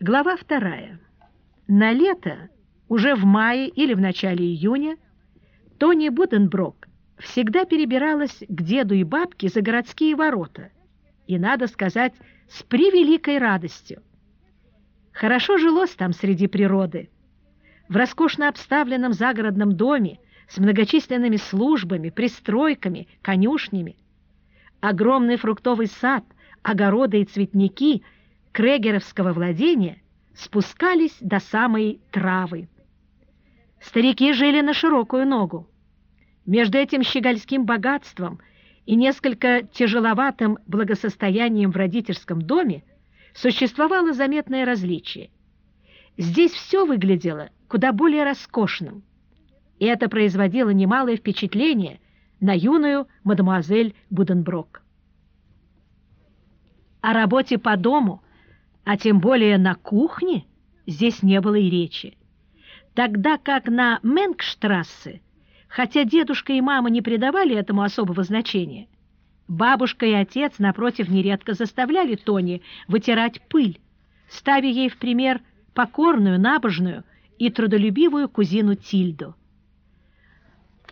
Глава вторая. На лето, уже в мае или в начале июня, Тони Буденброк всегда перебиралась к деду и бабке за городские ворота, и, надо сказать, с превеликой радостью. Хорошо жилось там среди природы. В роскошно обставленном загородном доме с многочисленными службами, пристройками, конюшнями. Огромный фруктовый сад, огороды и цветники крегеровского владения спускались до самой травы. Старики жили на широкую ногу. Между этим щегольским богатством и несколько тяжеловатым благосостоянием в родительском доме существовало заметное различие. Здесь все выглядело куда более роскошным, и это производило немалое впечатление на юную мадемуазель Буденброк. О работе по дому, а тем более на кухне, здесь не было и речи. Тогда как на Менгштрассе, хотя дедушка и мама не придавали этому особого значения, бабушка и отец, напротив, нередко заставляли Тони вытирать пыль, ставя ей в пример покорную, набожную и трудолюбивую кузину Тильду.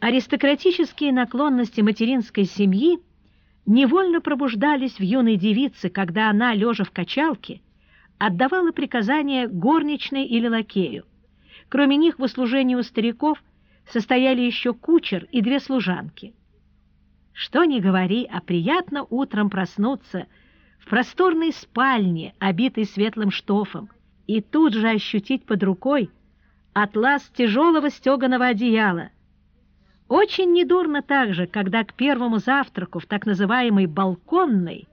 Аристократические наклонности материнской семьи невольно пробуждались в юной девице, когда она, лежа в качалке, отдавала приказания горничной или лакею. Кроме них в услужении у стариков состояли еще кучер и две служанки. Что ни говори, а приятно утром проснуться в просторной спальне, обитой светлым штофом, и тут же ощутить под рукой атлас тяжелого стеганого одеяла, очень недурно также, когда к первому завтраку в так называемой «балконной»,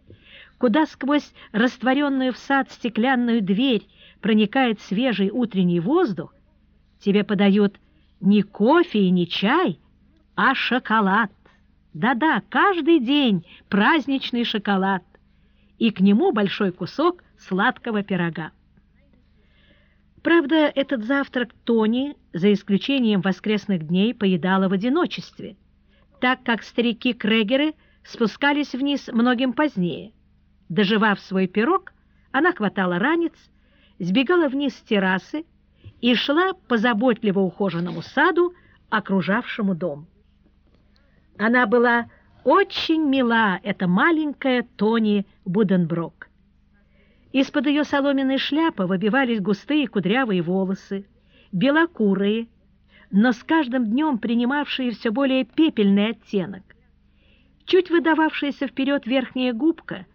куда сквозь растворенную в сад стеклянную дверь проникает свежий утренний воздух, тебе подают не кофе и не чай, а шоколад. Да-да, каждый день праздничный шоколад, и к нему большой кусок сладкого пирога. Правда, этот завтрак Тони, за исключением воскресных дней, поедала в одиночестве, так как старики-крегеры спускались вниз многим позднее. Доживав свой пирог, она хватала ранец, сбегала вниз с террасы и шла по заботливо ухоженному саду, окружавшему дом. Она была очень мила, эта маленькая Тони Буденброк. Из-под ее соломенной шляпы выбивались густые кудрявые волосы, белокурые, но с каждым днем принимавшие все более пепельный оттенок. Чуть выдававшаяся вперед верхняя губка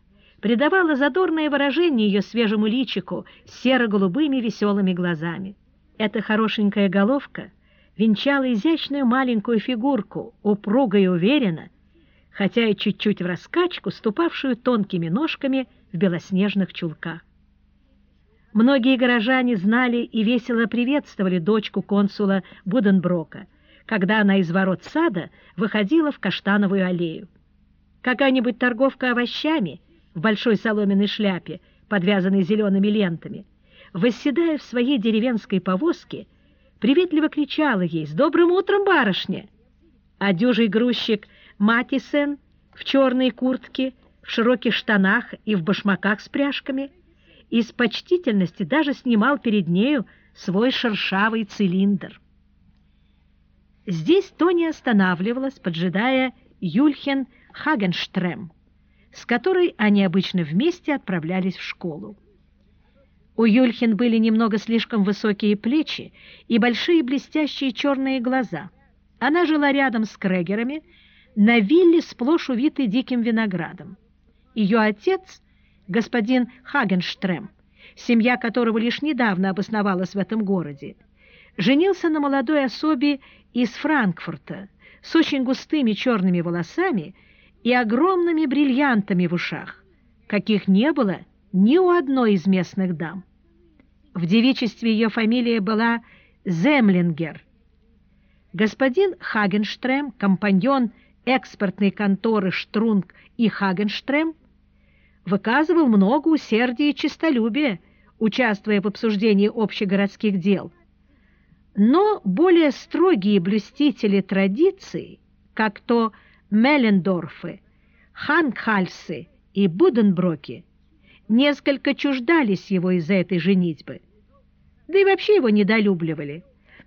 придавала задорное выражение ее свежему личику с серо-голубыми веселыми глазами. Эта хорошенькая головка венчала изящную маленькую фигурку, упруго и уверенно, хотя и чуть-чуть в раскачку, ступавшую тонкими ножками в белоснежных чулках. Многие горожане знали и весело приветствовали дочку консула Буденброка, когда она из ворот сада выходила в каштановую аллею. Какая-нибудь торговка овощами в большой соломенной шляпе, подвязанной зелеными лентами, восседая в своей деревенской повозке, приветливо кричала ей «С добрым утром, барышня!» А дюжий грузчик Матисен в черной куртке в широких штанах и в башмаках с пряжками, из почтительности даже снимал перед нею свой шершавый цилиндр. Здесь Тони останавливалась, поджидая Юльхен Хагенштрем, с которой они обычно вместе отправлялись в школу. У Юльхен были немного слишком высокие плечи и большие блестящие черные глаза. Она жила рядом с Крегерами на вилле, сплошь увитой диким виноградом. Ее отец, господин Хагенштрем, семья которого лишь недавно обосновалась в этом городе, женился на молодой особе из Франкфурта с очень густыми черными волосами и огромными бриллиантами в ушах, каких не было ни у одной из местных дам. В девичестве ее фамилия была Землингер. Господин Хагенштрем, компаньон экспортной конторы Штрунг и Хагенштрем, выказывал много усердия и честолюбия, участвуя в обсуждении общегородских дел. Но более строгие блюстители традиций, как то Меллендорфы, Ханкхальсы и Буденброки, несколько чуждались его из-за этой женитьбы, да и вообще его недолюбливали,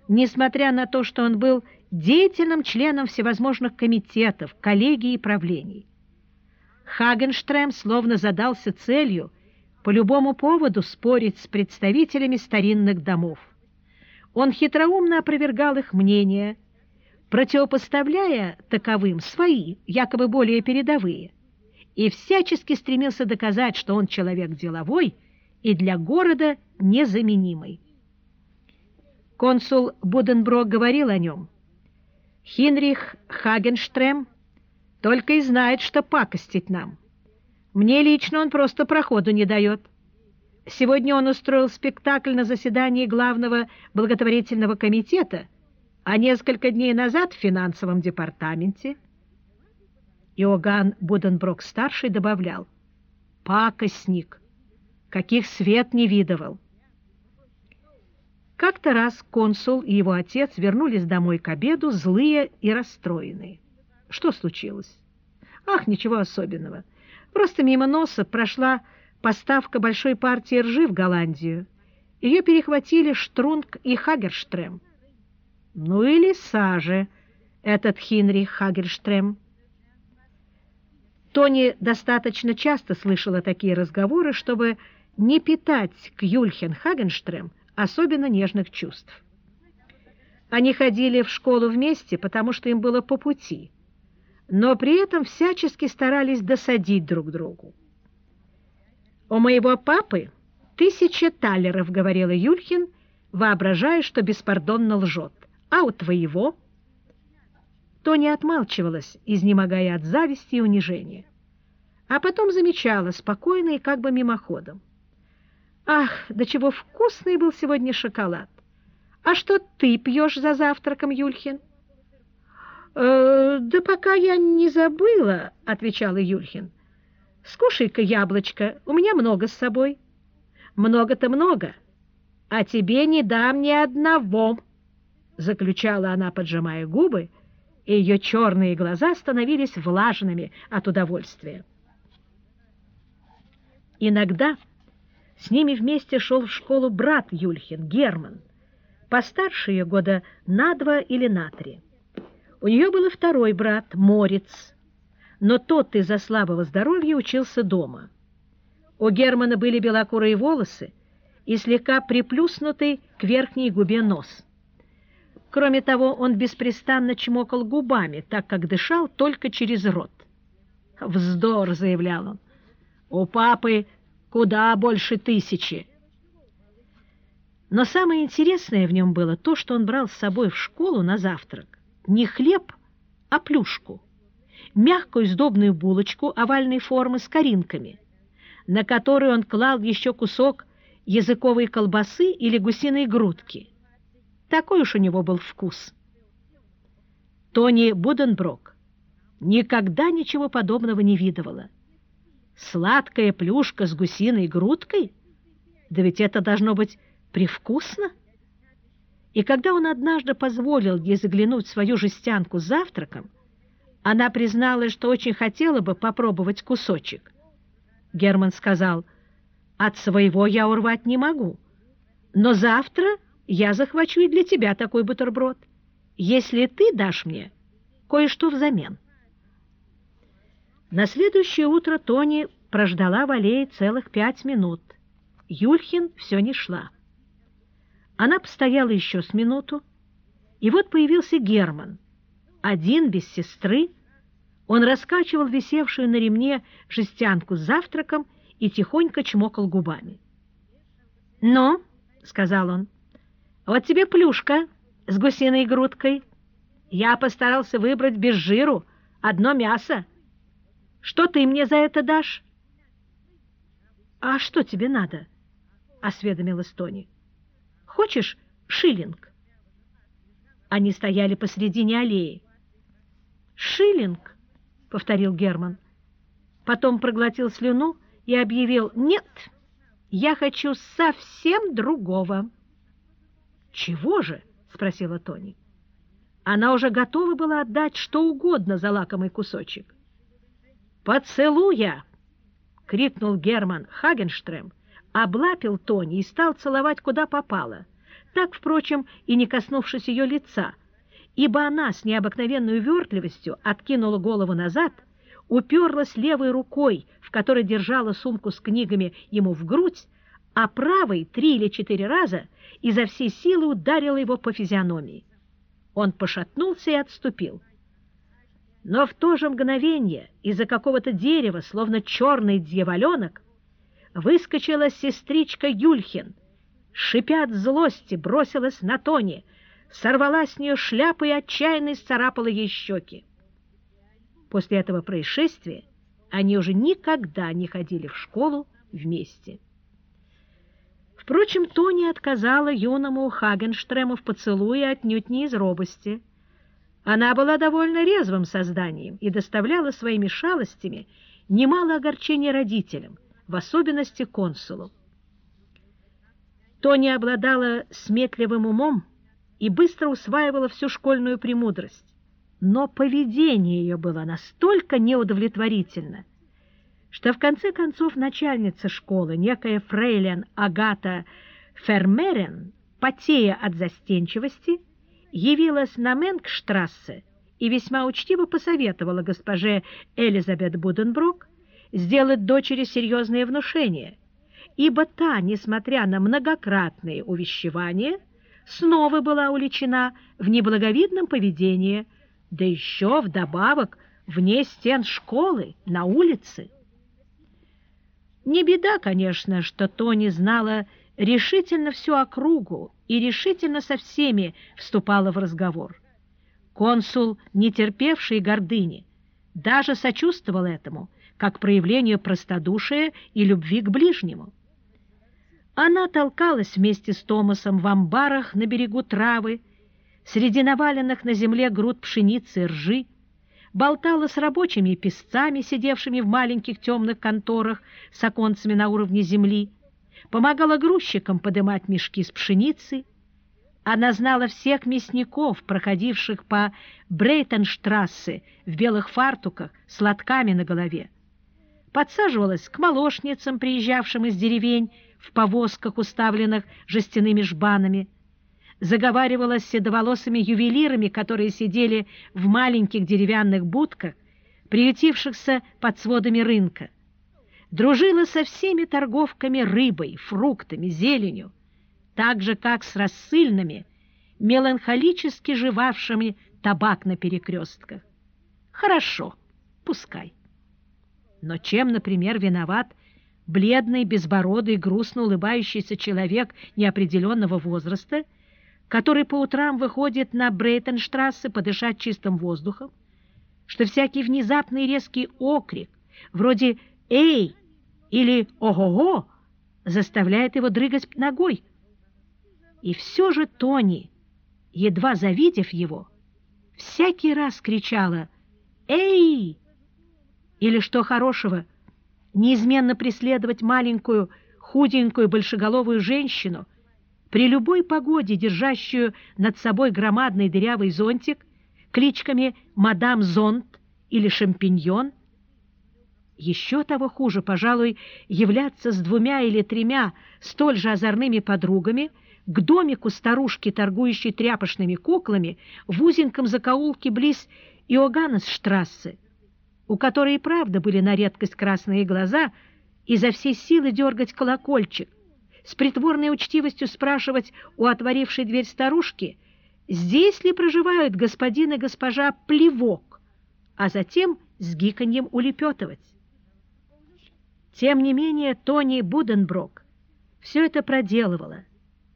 несмотря на то, что он был деятельным членом всевозможных комитетов, коллегий и правлений. Хагенштрем словно задался целью по любому поводу спорить с представителями старинных домов. Он хитроумно опровергал их мнения, противопоставляя таковым свои, якобы более передовые, и всячески стремился доказать, что он человек деловой и для города незаменимый. Консул Буденброк говорил о нем. Хинрих Хагенштрем только и знает, что пакостить нам. Мне лично он просто проходу не дает. Сегодня он устроил спектакль на заседании главного благотворительного комитета, а несколько дней назад в финансовом департаменте. Иоганн Буденброк-старший добавлял, «Пакостник, каких свет не видывал». Как-то раз консул и его отец вернулись домой к обеду, злые и расстроенные. Что случилось? Ах, ничего особенного. Просто мимо носа прошла поставка большой партии ржи в Голландию. Ее перехватили Штрунг и Хагерштрем. Ну или Саже, этот Хинрих Хагерштрем. Тони достаточно часто слышала такие разговоры, чтобы не питать к Юльхен Хагенштрем особенно нежных чувств. Они ходили в школу вместе, потому что им было по пути, но при этом всячески старались досадить друг другу. «У моего папы тысяча талеров», — говорила Юльхин, воображая, что беспардонно лжет. «А у твоего?» Тони отмалчивалась, изнемогая от зависти и унижения. А потом замечала спокойно и как бы мимоходом. «Ах, да чего вкусный был сегодня шоколад! А что ты пьешь за завтраком, Юльхин?» «Э, «Да пока я не забыла», — отвечала Юльхин. Скушай-ка яблочко, у меня много с собой. Много-то много, а тебе не дам ни одного, заключала она, поджимая губы, и ее черные глаза становились влажными от удовольствия. Иногда с ними вместе шел в школу брат Юльхин, Герман, постарше ее года на два или на три. У нее был второй брат, Морец, но тот из-за слабого здоровья учился дома. У Германа были белокурые волосы и слегка приплюснутый к верхней губе нос. Кроме того, он беспрестанно чмокал губами, так как дышал только через рот. «Вздор!» — заявлял он. «У папы куда больше тысячи!» Но самое интересное в нем было то, что он брал с собой в школу на завтрак не хлеб, а плюшку мягкую сдобную булочку овальной формы с коринками, на которую он клал еще кусок языковой колбасы или гусиной грудки. Такой уж у него был вкус. Тони Буденброк никогда ничего подобного не видывала. Сладкая плюшка с гусиной грудкой? Да ведь это должно быть привкусно. И когда он однажды позволил ей заглянуть в свою жестянку с завтраком, она призналась, что очень хотела бы попробовать кусочек. Герман сказал, «От своего я урвать не могу, но завтра я захвачу и для тебя такой бутерброд, если ты дашь мне кое-что взамен». На следующее утро Тони прождала в аллее целых пять минут. Юльхин все не шла. Она постояла еще с минуту, и вот появился Герман, один, без сестры, он раскачивал висевшую на ремне жестянку с завтраком и тихонько чмокал губами. «Ну», — сказал он, — «вот тебе плюшка с гусиной грудкой. Я постарался выбрать без жиру одно мясо. Что ты мне за это дашь?» «А что тебе надо?» — осведомилась Тони. «Хочешь шиллинг?» Они стояли посредине аллеи. «Шиллинг», — повторил Герман. Потом проглотил слюну и объявил «Нет, я хочу совсем другого». «Чего же?» — спросила Тони. Она уже готова была отдать что угодно за лакомый кусочек. «Поцелуя!» — крикнул Герман Хагенштрем, облапил Тони и стал целовать куда попало, так, впрочем, и не коснувшись ее лица, ибо она с необыкновенной увертливостью откинула голову назад, уперлась левой рукой, в которой держала сумку с книгами ему в грудь, а правой три или четыре раза изо всей силы ударила его по физиономии. Он пошатнулся и отступил. Но в то же мгновение из-за какого-то дерева, словно черный дьяволенок, выскочила сестричка Юльхин, шипя от злости, бросилась на Тони, сорвала с нее шляпу и отчаянно исцарапала ей щеки. После этого происшествия они уже никогда не ходили в школу вместе. Впрочем, Тони отказала юному Хагенштрему в поцелуе отнюдь не из робости. Она была довольно резвым созданием и доставляла своими шалостями немало огорчения родителям, в особенности консулу. Тони обладала сметливым умом и быстро усваивала всю школьную премудрость, но поведение ее было настолько неудовлетворительно, что в конце концов начальница школы, некая фрейлен Агата Фермерен, потея от застенчивости, явилась на Менгштрассе и весьма учтиво посоветовала госпоже Элизабет Буденброк сделать дочери серьезное внушение, ибо та, несмотря на многократные увещевания, снова была уличена в неблаговидном поведении, да еще вдобавок вне стен школы, на улице. Не беда, конечно, что Тони знала решительно всю округу и решительно со всеми вступала в разговор. Консул, не терпевший гордыни, даже сочувствовал этому, как проявлению простодушия и любви к ближнему. Она толкалась вместе с Томасом в амбарах на берегу травы, среди наваленных на земле груд пшеницы и ржи, болтала с рабочими и песцами, сидевшими в маленьких темных конторах с оконцами на уровне земли, помогала грузчикам подымать мешки с пшеницей. Она знала всех мясников, проходивших по Брейтенштрассе в белых фартуках с лотками на голове. Подсаживалась к молочницам, приезжавшим из деревень в повозках, уставленных жестяными жбанами, заговаривала с седоволосыми ювелирами, которые сидели в маленьких деревянных будках, приютившихся под сводами рынка. Дружила со всеми торговками рыбой, фруктами, зеленью, так же, как с рассыльными, меланхолически жевавшими табак на перекрестках. Хорошо, пускай. Но чем, например, виноват бледный, безбородый, грустно улыбающийся человек неопределенного возраста – который по утрам выходит на Брейтенштрассе подышать чистым воздухом, что всякий внезапный резкий окрик, вроде «Эй!» или «Ого-го!» заставляет его дрыгать ногой. И все же Тони, едва завидев его, всякий раз кричала «Эй!» или, что хорошего, неизменно преследовать маленькую, худенькую, большеголовую женщину, при любой погоде, держащую над собой громадный дырявый зонтик, кличками «Мадам Зонт» или «Шампиньон». Еще того хуже, пожалуй, являться с двумя или тремя столь же озорными подругами к домику старушки, торгующей тряпочными куклами, в узеньком закоулке близ Иоганнесштрассе, у которой и правда были на редкость красные глаза, и за всей силы дергать колокольчик, с притворной учтивостью спрашивать у отворившей дверь старушки, здесь ли проживают господин и госпожа Плевок, а затем с гиканьем улепетывать. Тем не менее Тони Буденброк все это проделывала,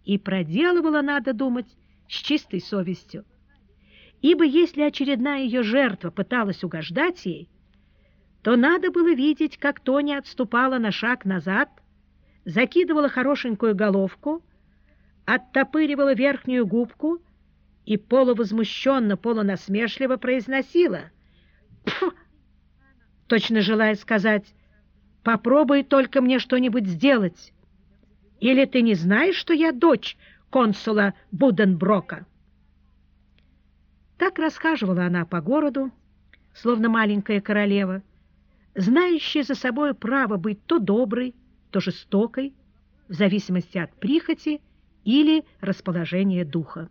и проделывала, надо думать, с чистой совестью. Ибо если очередная ее жертва пыталась угождать ей, то надо было видеть, как Тони отступала на шаг назад – закидывала хорошенькую головку, оттопыривала верхнюю губку и полувозмущенно, полунасмешливо произносила «Пф!», точно желая сказать «Попробуй только мне что-нибудь сделать, или ты не знаешь, что я дочь консула Буденброка?» Так расхаживала она по городу, словно маленькая королева, знающая за собой право быть то доброй, то жестокой, в зависимости от прихоти или расположения духа.